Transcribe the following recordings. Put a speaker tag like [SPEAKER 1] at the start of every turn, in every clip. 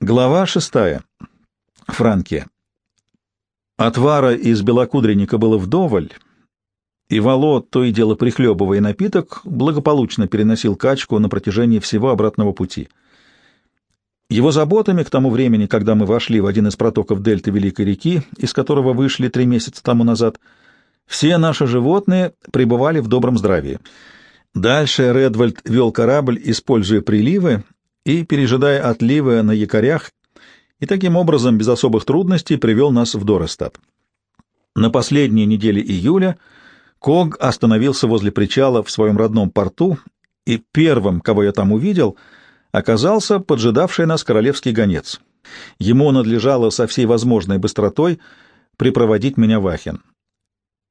[SPEAKER 1] Глава шестая. Франкия. Отвара из белокудренника было вдоволь, и Вало, то и дело прихлебывая напиток, благополучно переносил качку на протяжении всего обратного пути. Его заботами к тому времени, когда мы вошли в один из протоков дельты Великой реки, из которого вышли три месяца тому назад, все наши животные пребывали в добром здравии. Дальше Редвальд вел корабль, используя приливы и, пережидая отливы на якорях, и таким образом без особых трудностей привел нас в Дорестад. На последней неделе июля Ког остановился возле причала в своем родном порту, и первым, кого я там увидел, оказался поджидавший нас королевский гонец. Ему надлежало со всей возможной быстротой припроводить меня в Ахен.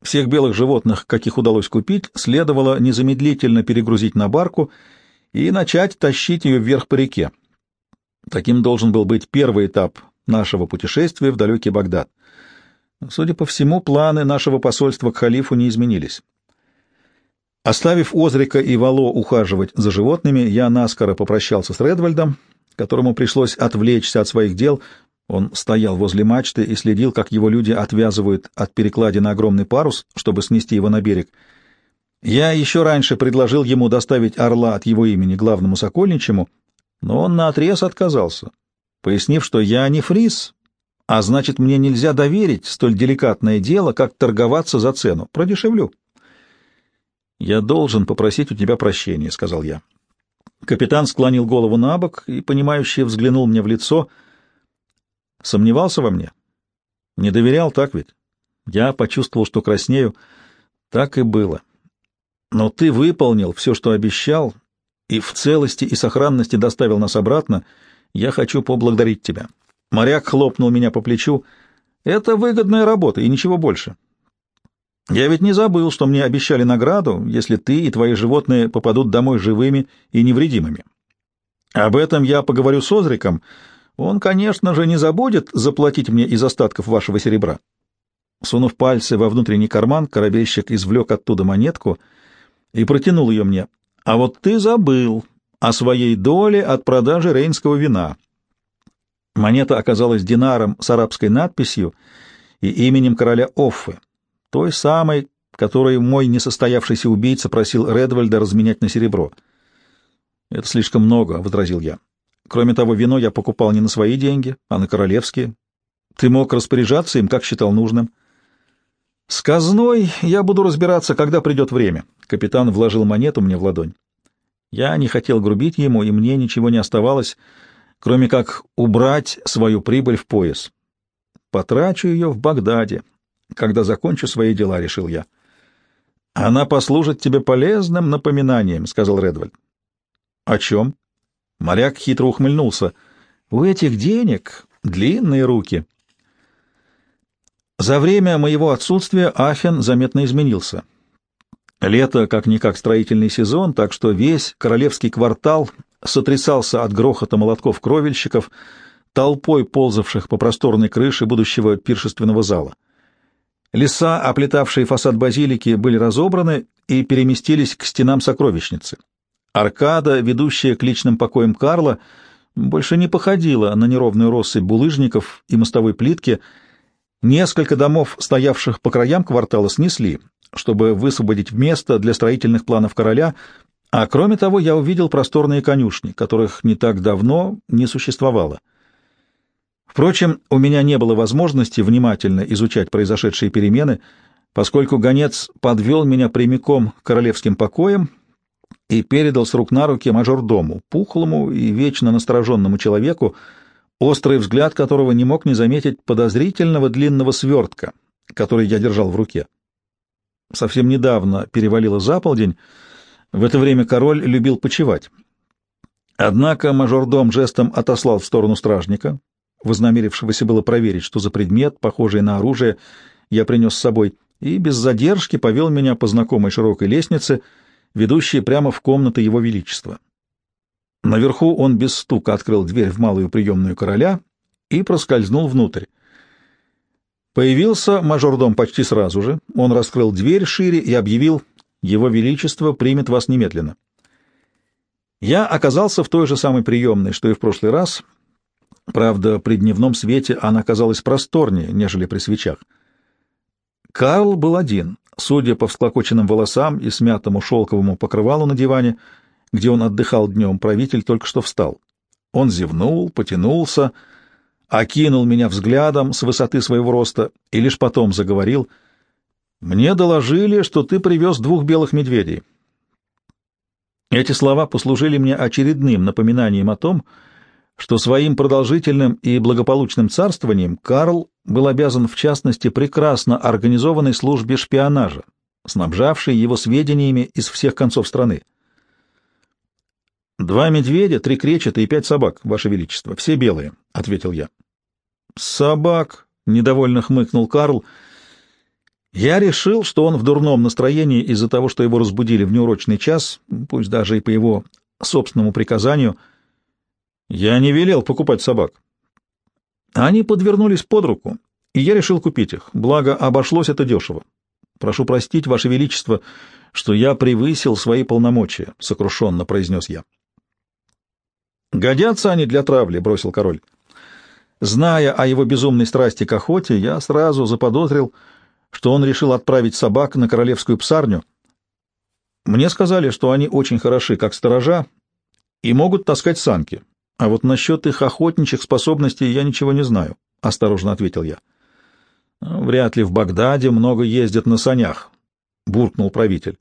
[SPEAKER 1] Всех белых животных, каких удалось купить, следовало незамедлительно перегрузить на барку и начать тащить ее вверх по реке. Таким должен был быть первый этап нашего путешествия в далекий Багдад. Судя по всему, планы нашего посольства к халифу не изменились. Оставив Озрика и Вало ухаживать за животными, я наскоро попрощался с Редвальдом, которому пришлось отвлечься от своих дел. Он стоял возле мачты и следил, как его люди отвязывают от перекладины огромный парус, чтобы снести его на берег — я еще раньше предложил ему доставить орла от его имени главному сокольничему, но он наотрез отказался, пояснив, что я не фриз, а значит, мне нельзя доверить столь деликатное дело, как торговаться за цену. Продешевлю. «Я должен попросить у тебя прощения», — сказал я. Капитан склонил голову на бок и, понимающе взглянул мне в лицо. Сомневался во мне? Не доверял, так ведь? Я почувствовал, что краснею. Так и было. Но ты выполнил все, что обещал, и в целости и сохранности доставил нас обратно. Я хочу поблагодарить тебя. Моряк хлопнул меня по плечу. Это выгодная работа и ничего больше. Я ведь не забыл, что мне обещали награду, если ты и твои животные попадут домой живыми и невредимыми. Об этом я поговорю с Озриком. Он, конечно же, не забудет заплатить мне из остатков вашего серебра. Сунув пальцы во внутренний карман, корабельщик извлек оттуда монетку — и протянул ее мне. «А вот ты забыл о своей доле от продажи рейнского вина». Монета оказалась динаром с арабской надписью и именем короля Оффы, той самой, которой мой несостоявшийся убийца просил Редвальда разменять на серебро. «Это слишком много», — возразил я. «Кроме того, вино я покупал не на свои деньги, а на королевские. Ты мог распоряжаться им, как считал нужным». «С казной я буду разбираться, когда придет время». Капитан вложил монету мне в ладонь. Я не хотел грубить ему, и мне ничего не оставалось, кроме как убрать свою прибыль в пояс. Потрачу ее в Багдаде, когда закончу свои дела, — решил я. — Она послужит тебе полезным напоминанием, — сказал Редвальд. — О чем? Моряк хитро ухмыльнулся. — У этих денег длинные руки. За время моего отсутствия Ахен заметно изменился. Лето как-никак строительный сезон, так что весь королевский квартал сотрясался от грохота молотков кровельщиков, толпой ползавших по просторной крыше будущего пиршественного зала. Леса, оплетавшие фасад базилики, были разобраны и переместились к стенам сокровищницы. Аркада, ведущая к личным покоям Карла, больше не походила на неровную россыпь булыжников и мостовой плитки. Несколько домов, стоявших по краям квартала, снесли, чтобы высвободить место для строительных планов короля, а кроме того я увидел просторные конюшни, которых не так давно не существовало. Впрочем, у меня не было возможности внимательно изучать произошедшие перемены, поскольку гонец подвел меня прямиком к королевским покоям и передал с рук на руки мажордому, пухлому и вечно настороженному человеку, острый взгляд которого не мог не заметить подозрительного длинного свертка, который я держал в руке. Совсем недавно перевалило за полдень, в это время король любил почевать. Однако мажордом жестом отослал в сторону стражника, вознамерившегося было проверить, что за предмет, похожий на оружие, я принес с собой, и без задержки повел меня по знакомой широкой лестнице, ведущей прямо в комнаты его величества. Наверху он без стука открыл дверь в малую приемную короля и проскользнул внутрь. Появился мажордом почти сразу же. Он раскрыл дверь шире и объявил «Его Величество примет вас немедленно». Я оказался в той же самой приемной, что и в прошлый раз. Правда, при дневном свете она казалась просторнее, нежели при свечах. Карл был один. Судя по всклокоченным волосам и смятому шелковому покрывалу на диване, где он отдыхал днем, правитель только что встал. Он зевнул, потянулся, окинул меня взглядом с высоты своего роста и лишь потом заговорил. «Мне доложили, что ты привез двух белых медведей». Эти слова послужили мне очередным напоминанием о том, что своим продолжительным и благополучным царствованием Карл был обязан, в частности, прекрасно организованной службе шпионажа, снабжавшей его сведениями из всех концов страны. «Два медведя, три кречета и пять собак, Ваше Величество, все белые», — ответил я. «Собак», — недовольно хмыкнул Карл. «Я решил, что он в дурном настроении из-за того, что его разбудили в неурочный час, пусть даже и по его собственному приказанию. Я не велел покупать собак. Они подвернулись под руку, и я решил купить их, благо обошлось это дешево. Прошу простить, Ваше Величество, что я превысил свои полномочия», — сокрушенно произнес я. «Годятся они для травли», — бросил король. Зная о его безумной страсти к охоте, я сразу заподозрил, что он решил отправить собак на королевскую псарню. Мне сказали, что они очень хороши, как сторожа, и могут таскать санки. А вот насчет их охотничьих способностей я ничего не знаю, — осторожно ответил я. Вряд ли в Багдаде много ездят на санях, — буркнул правитель.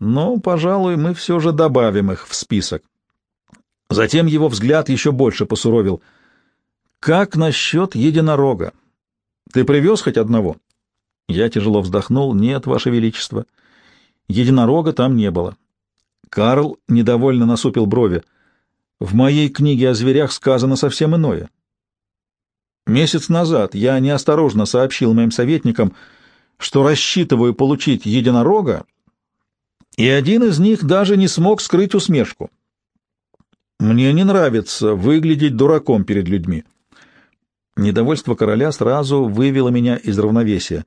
[SPEAKER 1] Но, пожалуй, мы все же добавим их в список. Затем его взгляд еще больше посуровил. «Как насчет единорога? Ты привез хоть одного?» Я тяжело вздохнул. «Нет, Ваше Величество. Единорога там не было». Карл недовольно насупил брови. «В моей книге о зверях сказано совсем иное. Месяц назад я неосторожно сообщил моим советникам, что рассчитываю получить единорога, и один из них даже не смог скрыть усмешку. Мне не нравится выглядеть дураком перед людьми. Недовольство короля сразу вывело меня из равновесия.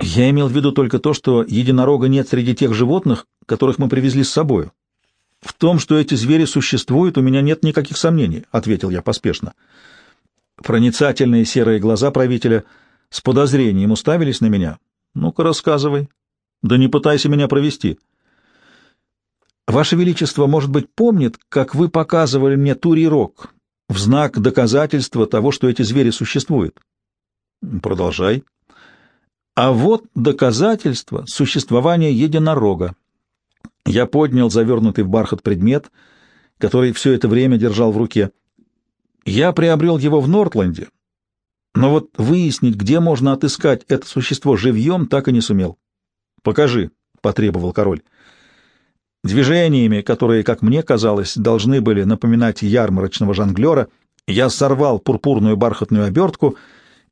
[SPEAKER 1] Я имел в виду только то, что единорога нет среди тех животных, которых мы привезли с собой. В том, что эти звери существуют, у меня нет никаких сомнений, — ответил я поспешно. Проницательные серые глаза правителя с подозрением уставились на меня. Ну-ка, рассказывай. Да не пытайся меня провести. — Ваше Величество, может быть, помнит, как вы показывали мне Турий Рог в знак доказательства того, что эти звери существуют? Продолжай. А вот доказательство существования единорога. Я поднял завернутый в бархат предмет, который все это время держал в руке. Я приобрел его в Нортленде, но вот выяснить, где можно отыскать это существо живьем, так и не сумел. «Покажи», — потребовал король. Движениями, которые, как мне казалось, должны были напоминать ярмарочного жонглера, я сорвал пурпурную бархатную обертку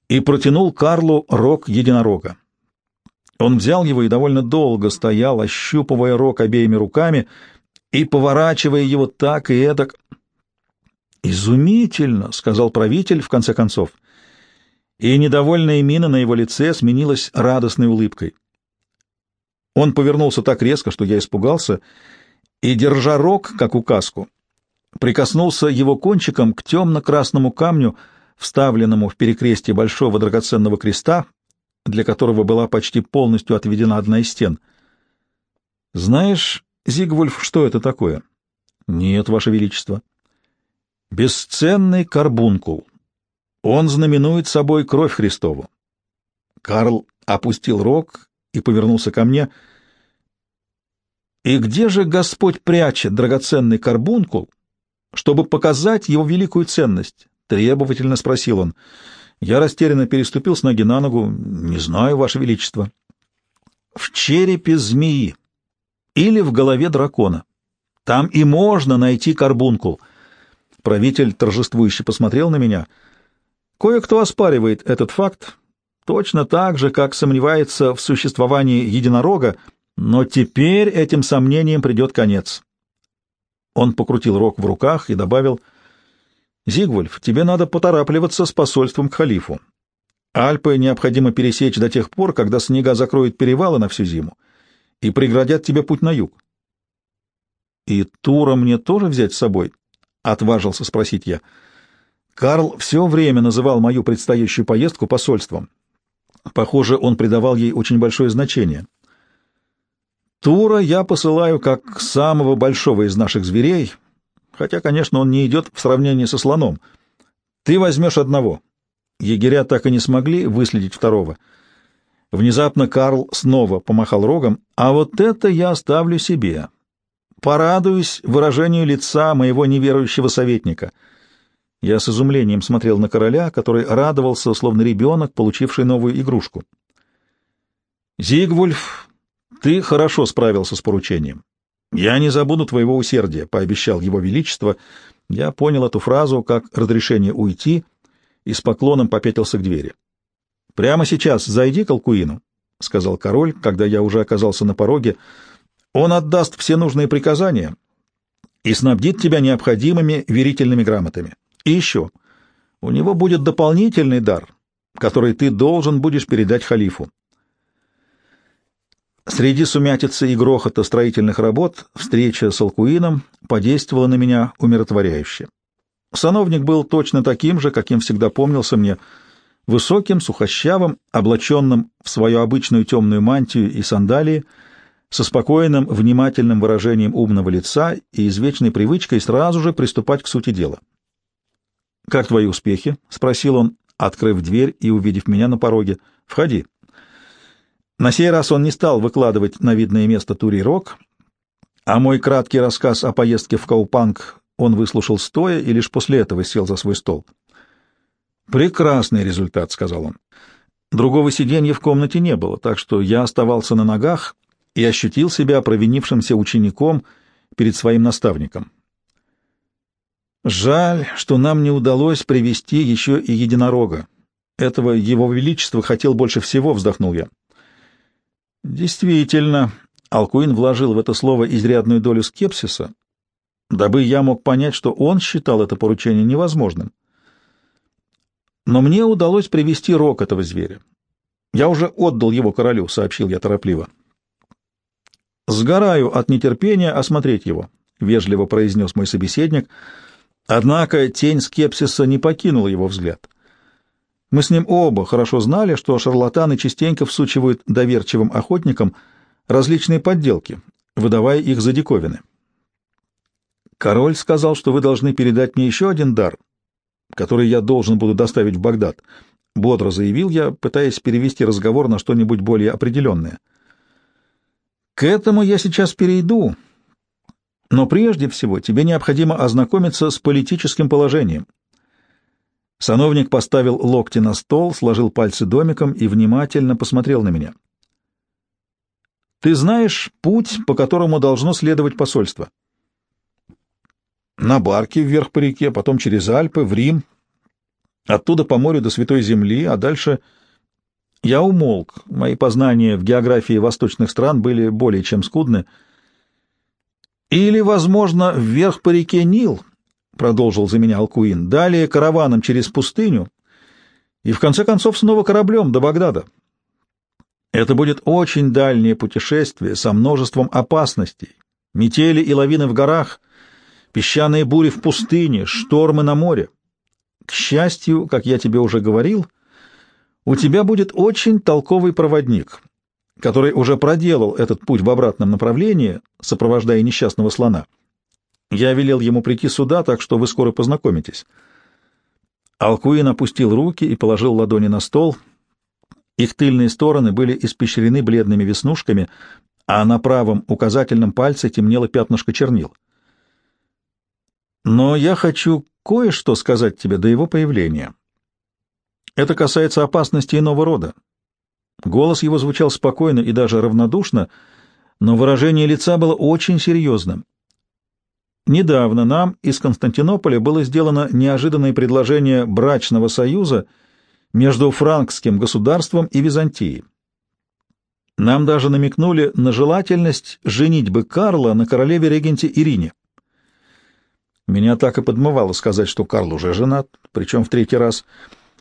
[SPEAKER 1] и протянул Карлу рог единорога. Он взял его и довольно долго стоял, ощупывая рог обеими руками и поворачивая его так и эдак. «Изумительно!» — сказал правитель в конце концов. И недовольная мина на его лице сменилась радостной улыбкой. Он повернулся так резко, что я испугался, и, держа рог, как указку, прикоснулся его кончиком к темно-красному камню, вставленному в перекрестие большого драгоценного креста, для которого была почти полностью отведена одна из стен. «Знаешь, Зигвульф, что это такое?» «Нет, Ваше Величество». «Бесценный карбункул. Он знаменует собой кровь Христову». Карл опустил рог и повернулся ко мне. «И где же Господь прячет драгоценный карбункул, чтобы показать его великую ценность?» — требовательно спросил он. Я растерянно переступил с ноги на ногу. «Не знаю, Ваше Величество». «В черепе змеи или в голове дракона. Там и можно найти карбункул». Правитель торжествующе посмотрел на меня. Кое-кто оспаривает этот факт, точно так же, как сомневается в существовании единорога, но теперь этим сомнениям придет конец. Он покрутил рог в руках и добавил, «Зигвульф, тебе надо поторапливаться с посольством к халифу. Альпы необходимо пересечь до тех пор, когда снега закроют перевалы на всю зиму и преградят тебе путь на юг». «И Тура мне тоже взять с собой?» — отважился спросить я. Карл все время называл мою предстоящую поездку посольством. Похоже, он придавал ей очень большое значение. Тура я посылаю как самого большого из наших зверей, хотя, конечно, он не идет в сравнении со слоном. Ты возьмешь одного. Егеря так и не смогли выследить второго. Внезапно Карл снова помахал рогом, а вот это я оставлю себе. Порадуюсь выражению лица моего неверующего советника. Я с изумлением смотрел на короля, который радовался, словно ребенок, получивший новую игрушку. «Зигвульф, ты хорошо справился с поручением. Я не забуду твоего усердия», — пообещал его величество. Я понял эту фразу как разрешение уйти и с поклоном попятился к двери. «Прямо сейчас зайди к Алкуину», — сказал король, когда я уже оказался на пороге. «Он отдаст все нужные приказания и снабдит тебя необходимыми верительными грамотами. И еще, у него будет дополнительный дар, который ты должен будешь передать халифу. Среди сумятицы и грохота строительных работ встреча с Алкуином подействовала на меня умиротворяюще. Сановник был точно таким же, каким всегда помнился мне, высоким, сухощавым, облаченным в свою обычную темную мантию и сандалии, со спокойным, внимательным выражением умного лица и извечной привычкой сразу же приступать к сути дела. «Как твои успехи?» — спросил он, открыв дверь и увидев меня на пороге. «Входи». На сей раз он не стал выкладывать на видное место Тури-Рок, а мой краткий рассказ о поездке в Каупанг он выслушал стоя и лишь после этого сел за свой стол. «Прекрасный результат», — сказал он. Другого сиденья в комнате не было, так что я оставался на ногах и ощутил себя провинившимся учеником перед своим наставником. Жаль, что нам не удалось привести еще и единорога. Этого его величество хотел больше всего, вздохнул я. Действительно, Алкуин вложил в это слово изрядную долю скепсиса, дабы я мог понять, что он считал это поручение невозможным. Но мне удалось привести рог этого зверя. Я уже отдал его королю, сообщил я торопливо. Сгораю от нетерпения осмотреть его, вежливо произнес мой собеседник. Однако тень скепсиса не покинула его взгляд. Мы с ним оба хорошо знали, что шарлатаны частенько всучивают доверчивым охотникам различные подделки, выдавая их за диковины. Король сказал, что вы должны передать мне еще один дар, который я должен буду доставить в Багдад. Бодро заявил я, пытаясь перевести разговор на что-нибудь более определенное. К этому я сейчас перейду, но прежде всего тебе необходимо ознакомиться с политическим положением, Сановник поставил локти на стол, сложил пальцы домиком и внимательно посмотрел на меня. «Ты знаешь путь, по которому должно следовать посольство?» «На барке вверх по реке, потом через Альпы, в Рим, оттуда по морю до Святой Земли, а дальше...» Я умолк, мои познания в географии восточных стран были более чем скудны. «Или, возможно, вверх по реке Нил», продолжил за меня Алкуин, далее караваном через пустыню и в конце концов снова кораблем до Багдада. Это будет очень дальнее путешествие со множеством опасностей, метели и лавины в горах, песчаные бури в пустыне, штормы на море. К счастью, как я тебе уже говорил, у тебя будет очень толковый проводник, который уже проделал этот путь в обратном направлении, сопровождая несчастного слона. Я велел ему прийти сюда, так что вы скоро познакомитесь. Алкуин опустил руки и положил ладони на стол. Их тыльные стороны были испещрены бледными веснушками, а на правом указательном пальце темнело пятнышко чернил. Но я хочу кое-что сказать тебе до его появления. Это касается опасности иного рода. Голос его звучал спокойно и даже равнодушно, но выражение лица было очень серьезным. Недавно нам из Константинополя было сделано неожиданное предложение брачного союза между франкским государством и Византией. Нам даже намекнули на желательность женить бы Карла на королеве-регенте Ирине. Меня так и подмывало сказать, что Карл уже женат, причем в третий раз,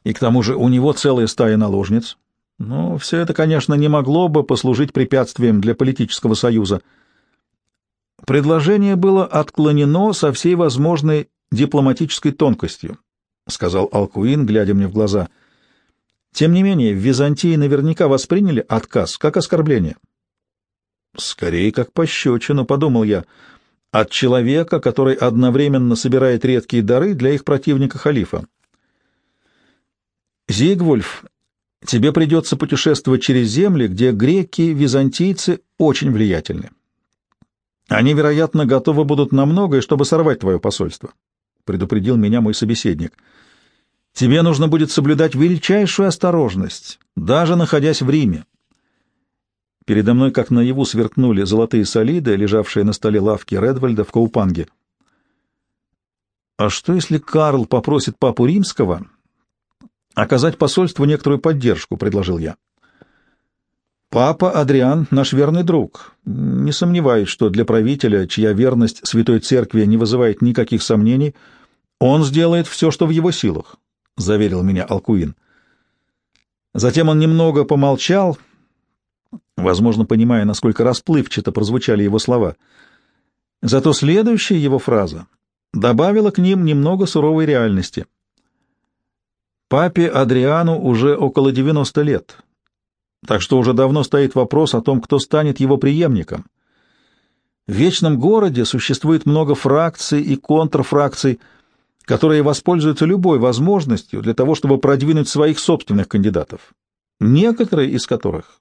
[SPEAKER 1] и к тому же у него целая стая наложниц. Но все это, конечно, не могло бы послужить препятствием для политического союза — Предложение было отклонено со всей возможной дипломатической тонкостью. сказал Алкуин, глядя мне в глаза. Тем не менее, в Византии наверняка восприняли отказ как оскорбление. Скорее, как пощечину, подумал я, от человека, который одновременно собирает редкие дары для их противника халифа. Зигвульф, тебе придется путешествовать через земли, где греки, византийцы очень влиятельны. Они, вероятно, готовы будут на многое, чтобы сорвать твое посольство, — предупредил меня мой собеседник. Тебе нужно будет соблюдать величайшую осторожность, даже находясь в Риме. Передо мной, как наяву, сверкнули золотые солиды, лежавшие на столе лавки Редвальда в Каупанге. А что, если Карл попросит папу римского оказать посольству некоторую поддержку, — предложил я. Папа Адриан — наш верный друг. Не сомневаюсь, что для правителя, чья верность Святой Церкви не вызывает никаких сомнений, он сделает все, что в его силах, — заверил меня Алкуин. Затем он немного помолчал, возможно, понимая, насколько расплывчато прозвучали его слова. Зато следующая его фраза добавила к ним немного суровой реальности — Папе Адриану уже около 90 лет, так что уже давно стоит вопрос о том, кто станет его преемником. В Вечном Городе существует много фракций и контрфракций, которые воспользуются любой возможностью для того, чтобы продвинуть своих собственных кандидатов, некоторые из которых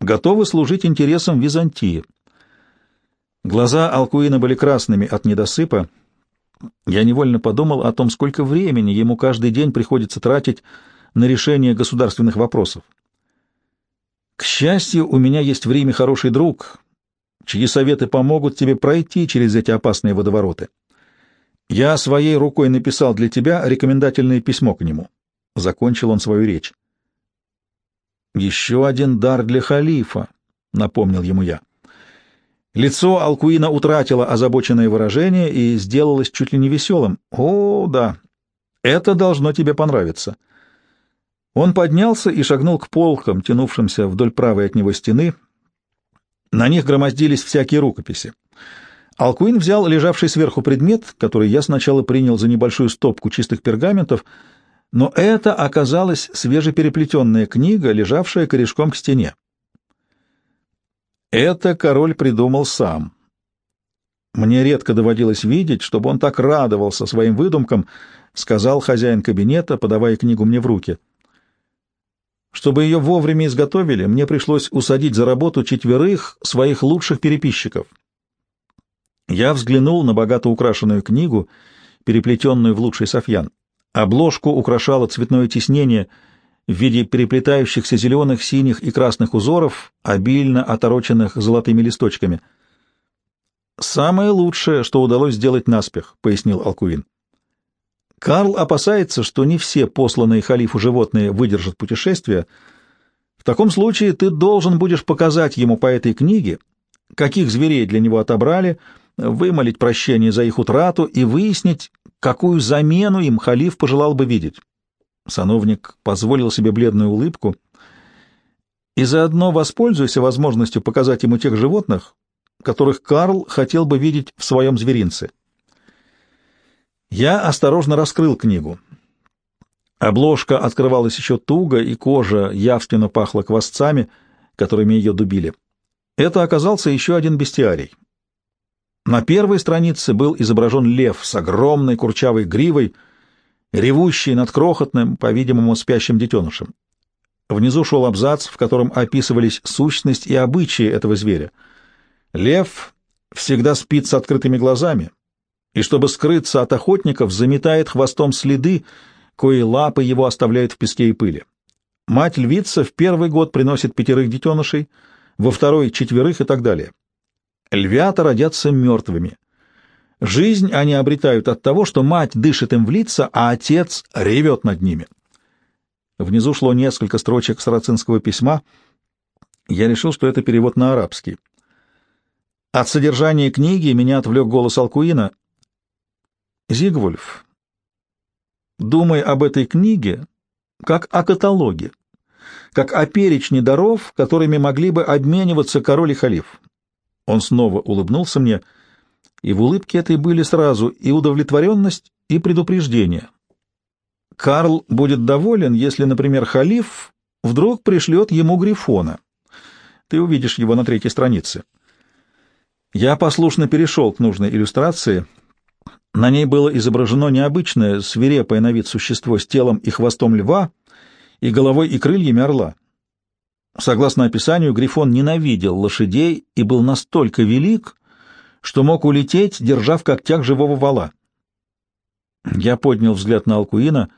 [SPEAKER 1] готовы служить интересам Византии. Глаза Алкуина были красными от недосыпа, я невольно подумал о том, сколько времени ему каждый день приходится тратить на решение государственных вопросов. К счастью, у меня есть в Риме хороший друг, чьи советы помогут тебе пройти через эти опасные водовороты. Я своей рукой написал для тебя рекомендательное письмо к нему. Закончил он свою речь. «Еще один дар для халифа», — напомнил ему я. Лицо Алкуина утратило озабоченное выражение и сделалось чуть ли не веселым. «О, да, это должно тебе понравиться». Он поднялся и шагнул к полкам, тянувшимся вдоль правой от него стены. На них громоздились всякие рукописи. Алкуин взял лежавший сверху предмет, который я сначала принял за небольшую стопку чистых пергаментов, но это оказалась свежепереплетенная книга, лежавшая корешком к стене. Это король придумал сам. Мне редко доводилось видеть, чтобы он так радовался своим выдумкам, сказал хозяин кабинета, подавая книгу мне в руки. Чтобы ее вовремя изготовили, мне пришлось усадить за работу четверых своих лучших переписчиков. Я взглянул на богато украшенную книгу, переплетенную в лучший софьян. Обложку украшало цветное тиснение — в виде переплетающихся зеленых, синих и красных узоров, обильно отороченных золотыми листочками. «Самое лучшее, что удалось сделать наспех», — пояснил Алкуин. «Карл опасается, что не все посланные халифу животные выдержат путешествие. В таком случае ты должен будешь показать ему по этой книге, каких зверей для него отобрали, вымолить прощение за их утрату и выяснить, какую замену им халиф пожелал бы видеть. Сановник позволил себе бледную улыбку. «И заодно воспользуйся возможностью показать ему тех животных, которых Карл хотел бы видеть в своем зверинце». Я осторожно раскрыл книгу. Обложка открывалась еще туго, и кожа явственно пахла квасцами, которыми ее дубили. Это оказался еще один бестиарий. На первой странице был изображен лев с огромной курчавой гривой — ревущий над крохотным, по-видимому, спящим детенышем. Внизу шел абзац, в котором описывались сущность и обычаи этого зверя. Лев всегда спит с открытыми глазами, и чтобы скрыться от охотников, заметает хвостом следы, кои лапы его оставляют в песке и пыли. Мать-львица в первый год приносит пятерых детенышей, во второй — четверых и так далее. Львята родятся мертвыми. Жизнь они обретают от того, что мать дышит им в лица, а отец ревет над ними. Внизу шло несколько строчек сарацинского письма. Я решил, что это перевод на арабский. От содержания книги меня отвлек голос Алкуина. «Зигвульф, думай об этой книге как о каталоге, как о перечне даров, которыми могли бы обмениваться король и халиф». Он снова улыбнулся мне — и в улыбке этой были сразу и удовлетворенность, и предупреждение. Карл будет доволен, если, например, халиф вдруг пришлет ему Грифона. Ты увидишь его на третьей странице. Я послушно перешел к нужной иллюстрации. На ней было изображено необычное, свирепое на вид существо с телом и хвостом льва и головой и крыльями орла. Согласно описанию, Грифон ненавидел лошадей и был настолько велик, что мог улететь, держа в когтях живого вала. Я поднял взгляд на Алкуина.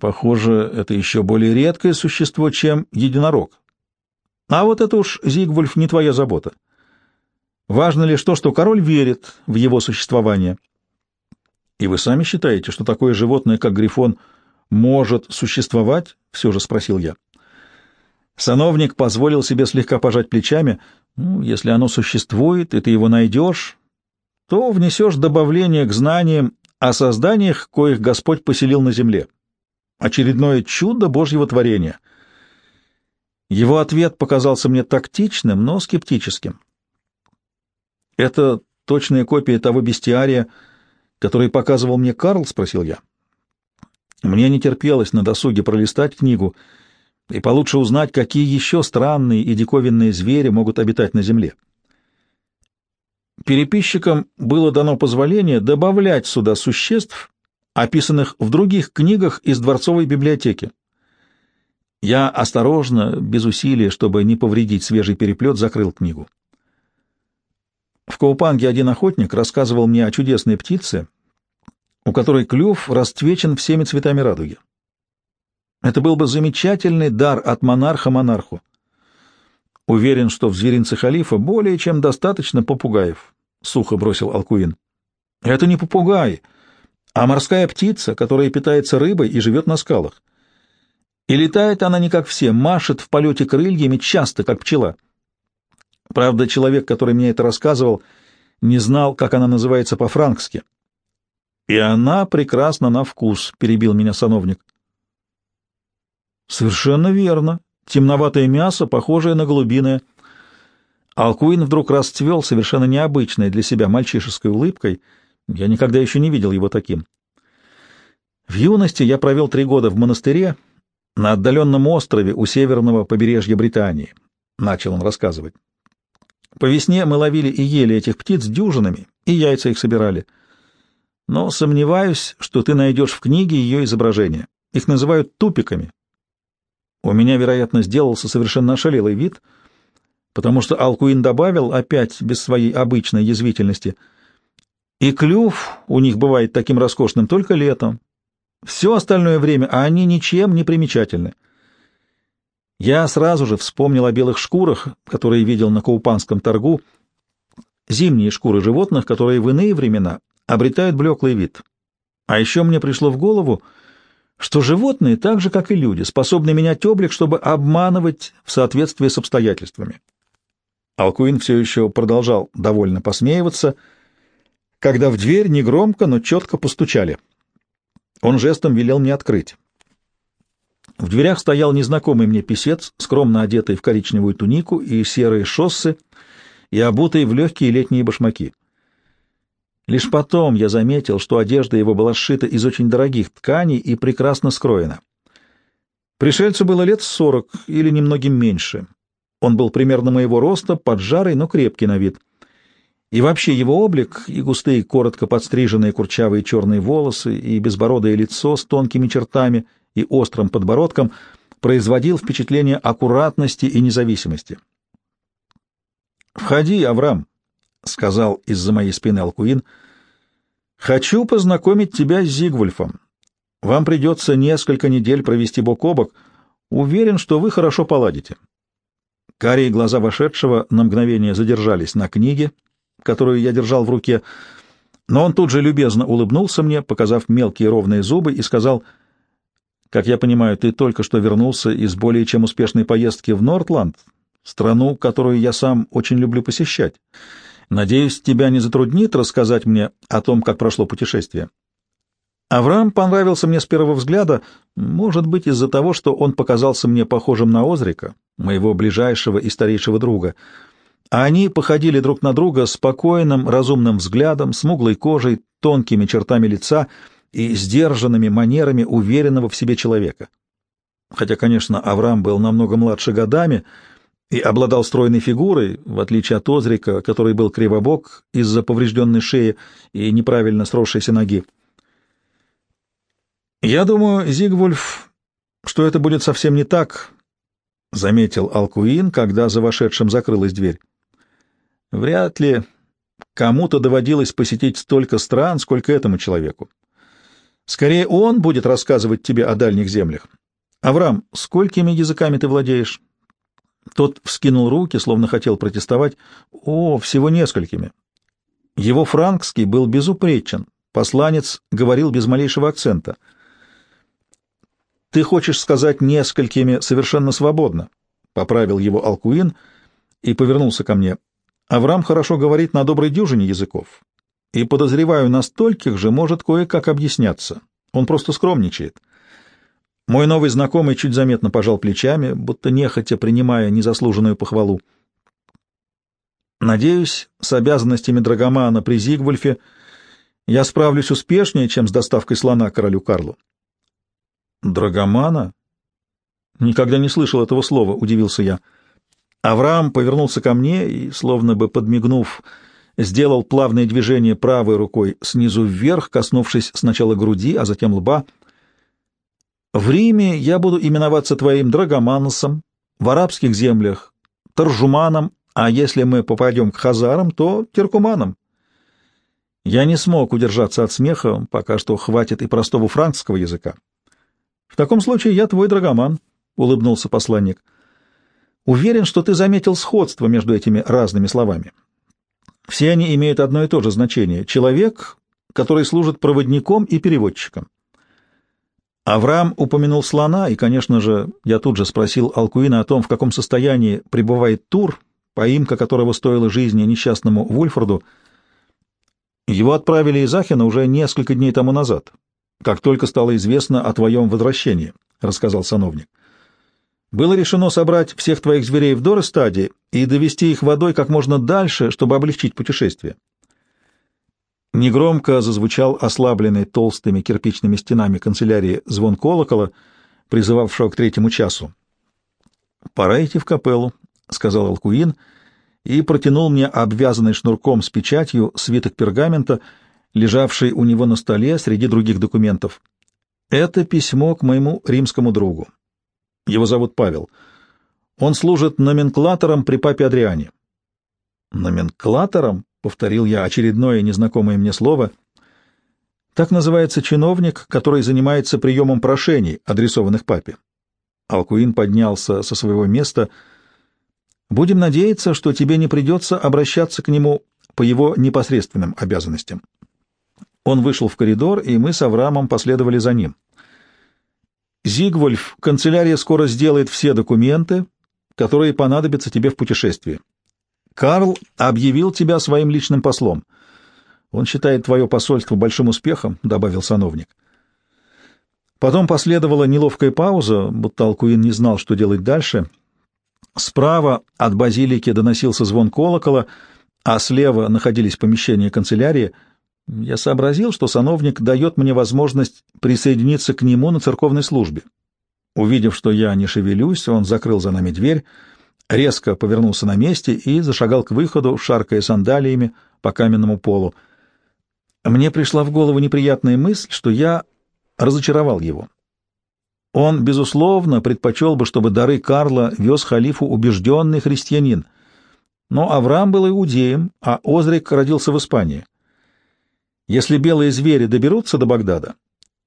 [SPEAKER 1] Похоже, это еще более редкое существо, чем единорог. А вот это уж, Зигвульф, не твоя забота. Важно лишь то, что король верит в его существование. И вы сами считаете, что такое животное, как грифон, может существовать? Все же спросил я. Сановник позволил себе слегка пожать плечами. Ну, если оно существует, и ты его найдешь, то внесешь добавление к знаниям о созданиях, коих Господь поселил на земле. Очередное чудо Божьего творения. Его ответ показался мне тактичным, но скептическим. «Это точная копия того бестиария, который показывал мне Карл?» — спросил я. Мне не терпелось на досуге пролистать книгу — и получше узнать, какие еще странные и диковинные звери могут обитать на Земле. Переписчикам было дано позволение добавлять сюда существ, описанных в других книгах из дворцовой библиотеки. Я осторожно, без усилия, чтобы не повредить свежий переплет, закрыл книгу. В Каупанге один охотник рассказывал мне о чудесной птице, у которой клюв расцвечен всеми цветами радуги. Это был бы замечательный дар от монарха монарху. Уверен, что в зверинце халифа более чем достаточно попугаев, — сухо бросил Алкуин. Это не попугай, а морская птица, которая питается рыбой и живет на скалах. И летает она не как все, машет в полете крыльями часто, как пчела. Правда, человек, который мне это рассказывал, не знал, как она называется по-франкски. — И она прекрасна на вкус, — перебил меня сановник. Совершенно верно. Темноватое мясо, похожее на голубиное. Алкуин вдруг расцвел совершенно необычной для себя мальчишеской улыбкой. Я никогда еще не видел его таким. В юности я провел три года в монастыре на отдаленном острове у северного побережья Британии, — начал он рассказывать. По весне мы ловили и ели этих птиц дюжинами, и яйца их собирали. Но сомневаюсь, что ты найдешь в книге ее изображение. Их называют тупиками, у меня, вероятно, сделался совершенно ошалелый вид, потому что Алкуин добавил, опять без своей обычной язвительности, и клюв у них бывает таким роскошным только летом. Все остальное время они ничем не примечательны. Я сразу же вспомнил о белых шкурах, которые видел на Каупанском торгу, зимние шкуры животных, которые в иные времена обретают блеклый вид. А еще мне пришло в голову, что животные, так же, как и люди, способны менять облик, чтобы обманывать в соответствии с обстоятельствами. Алкуин все еще продолжал довольно посмеиваться, когда в дверь негромко, но четко постучали. Он жестом велел мне открыть. В дверях стоял незнакомый мне писец, скромно одетый в коричневую тунику и серые шоссы, и обутый в легкие летние башмаки. Лишь потом я заметил, что одежда его была сшита из очень дорогих тканей и прекрасно скроена. Пришельцу было лет сорок или немногим меньше. Он был примерно моего роста, поджарый, но крепкий на вид. И вообще его облик, и густые, коротко подстриженные курчавые черные волосы, и безбородое лицо с тонкими чертами и острым подбородком производил впечатление аккуратности и независимости. «Входи, Авраам», — сказал из-за моей спины Алкуин, — «хочу познакомить тебя с Зигвульфом. Вам придется несколько недель провести бок о бок. Уверен, что вы хорошо поладите». Карие глаза вошедшего на мгновение задержались на книге, которую я держал в руке, но он тут же любезно улыбнулся мне, показав мелкие ровные зубы, и сказал, «Как я понимаю, ты только что вернулся из более чем успешной поездки в Нортланд, страну, которую я сам очень люблю посещать». Надеюсь, тебя не затруднит рассказать мне о том, как прошло путешествие. Авраам понравился мне с первого взгляда, может быть, из-за того, что он показался мне похожим на Озрика, моего ближайшего и старейшего друга. А они походили друг на друга спокойным, разумным взглядом, смуглой кожей, тонкими чертами лица и сдержанными манерами уверенного в себе человека. Хотя, конечно, Авраам был намного младше годами и обладал стройной фигурой, в отличие от Озрика, который был кривобок из-за поврежденной шеи и неправильно сросшейся ноги. «Я думаю, Зигвульф, что это будет совсем не так», — заметил Алкуин, когда за вошедшим закрылась дверь. «Вряд ли кому-то доводилось посетить столько стран, сколько этому человеку. Скорее, он будет рассказывать тебе о дальних землях. Авраам, сколькими языками ты владеешь?» Тот вскинул руки, словно хотел протестовать. «О, всего несколькими». Его франкский был безупречен. Посланец говорил без малейшего акцента — ты хочешь сказать несколькими совершенно свободно, — поправил его Алкуин и повернулся ко мне. Авраам хорошо говорит на доброй дюжине языков, и, подозреваю, на стольких же может кое-как объясняться. Он просто скромничает. Мой новый знакомый чуть заметно пожал плечами, будто нехотя принимая незаслуженную похвалу. Надеюсь, с обязанностями Драгомана при Зигвульфе я справлюсь успешнее, чем с доставкой слона королю Карлу. Драгомана? Никогда не слышал этого слова, удивился я. Авраам повернулся ко мне и, словно бы подмигнув, сделал плавное движение правой рукой снизу вверх, коснувшись сначала груди, а затем лба. В Риме я буду именоваться твоим Драгоманосом, в арабских землях — Таржуманом, а если мы попадем к хазарам, то Киркуманом. Я не смог удержаться от смеха, пока что хватит и простого франкского языка. — В таком случае я твой драгоман, — улыбнулся посланник. — Уверен, что ты заметил сходство между этими разными словами. Все они имеют одно и то же значение — человек, который служит проводником и переводчиком. Авраам упомянул слона, и, конечно же, я тут же спросил Алкуина о том, в каком состоянии пребывает Тур, поимка которого стоила жизни несчастному Вульфорду. Его отправили из Ахена уже несколько дней тому назад, как только стало известно о твоем возвращении, — рассказал сановник. Было решено собрать всех твоих зверей в Доростаде и довести их водой как можно дальше, чтобы облегчить путешествие. Негромко зазвучал ослабленный толстыми кирпичными стенами канцелярии звон колокола, призывавшего к третьему часу. «Пора идти в капеллу», — сказал Алкуин, и протянул мне обвязанный шнурком с печатью свиток пергамента — лежавший у него на столе среди других документов. Это письмо к моему римскому другу. Его зовут Павел. Он служит номенклатором при папе Адриане. Номенклатором? — повторил я очередное незнакомое мне слово. Так называется чиновник, который занимается приемом прошений, адресованных папе. Алкуин поднялся со своего места. «Будем надеяться, что тебе не придется обращаться к нему по его непосредственным обязанностям. Он вышел в коридор, и мы с Авраамом последовали за ним. «Зигвольф, канцелярия скоро сделает все документы, которые понадобятся тебе в путешествии. Карл объявил тебя своим личным послом. Он считает твое посольство большим успехом», — добавил сановник. Потом последовала неловкая пауза, будто Алкуин не знал, что делать дальше. Справа от базилики доносился звон колокола, а слева находились помещения канцелярии — я сообразил, что сановник дает мне возможность присоединиться к нему на церковной службе. Увидев, что я не шевелюсь, он закрыл за нами дверь, резко повернулся на месте и зашагал к выходу, шаркая сандалиями по каменному полу. Мне пришла в голову неприятная мысль, что я разочаровал его. Он, безусловно, предпочел бы, чтобы дары Карла вез халифу убежденный христианин. Но Авраам был иудеем, а Озрик родился в Испании. Если белые звери доберутся до Багдада,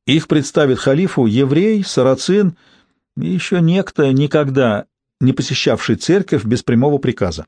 [SPEAKER 1] их представит халифу еврей, сарацин и еще некто, никогда не посещавший церковь без прямого приказа.